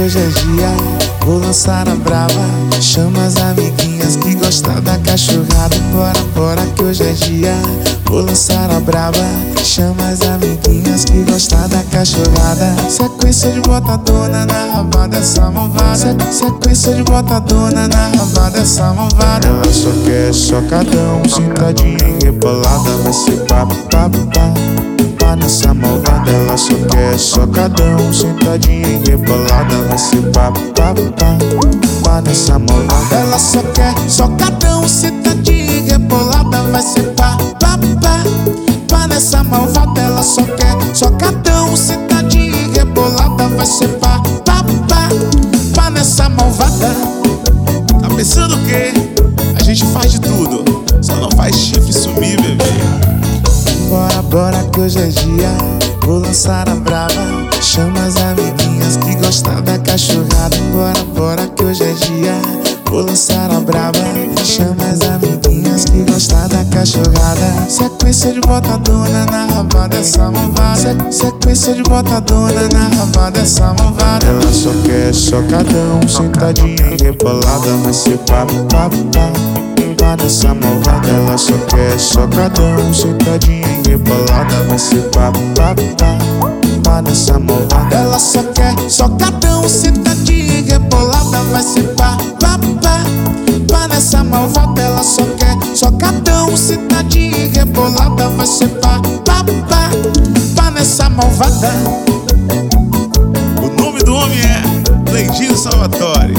hoje é dia, vou lançar a brava. Chama as amiguinhas que gostam da cachorrada. Bora, bora que hoje é dia, vou lançar a brava. Chama as amiguinhas que gostam da cachorrada. Sequência de botadona na raba dessa malvada. Se- Sequência de botadona na raba dessa malvada. Ela só quer socadão, sentadinha e rebolada. Vai ser papo, papo, papo. Pá nessa malvada, ela só socadão Sentadinha e rebolada, vai ser pá, pá, Pá nessa malvada, ela só quer socadão Sentadinha e rebolada, vai ser pá, pá, Pá nessa malvada, ela só quer socadão Sentadinha e rebolada, vai ser pá, pá, Pá nessa malvada Tá pensando o quê? A gente faz de tudo, só não faz chifre sumir, bebê. Bora, bora que hoje é dia Vou lançar a brava. Chama as amiguinhas que gostam da cachorrada. Bora, bora que hoje é dia. Vou lançar a brava. Chama as amiguinhas que gostam da cachorrada. Sequência de botadona na raba dessa malvada. Se- Sequência de botadona na raba dessa malvada. Ela só quer socadão Sentadinha e rebolada Vai ser papo, papo, papo Nessa malvada, ela só quer socadão Sentadinha e rebolada, vai ser pá, pá, pá Pá nessa malvada, ela só quer socadão Sentadinha e rebolada, vai ser pá, pá, pá Pá nessa malvada, ela só quer socadão Sentadinha e rebolada, vai ser pá, pá, pá Pá nessa malvada. O nome do homem é Leidinho Salvatore.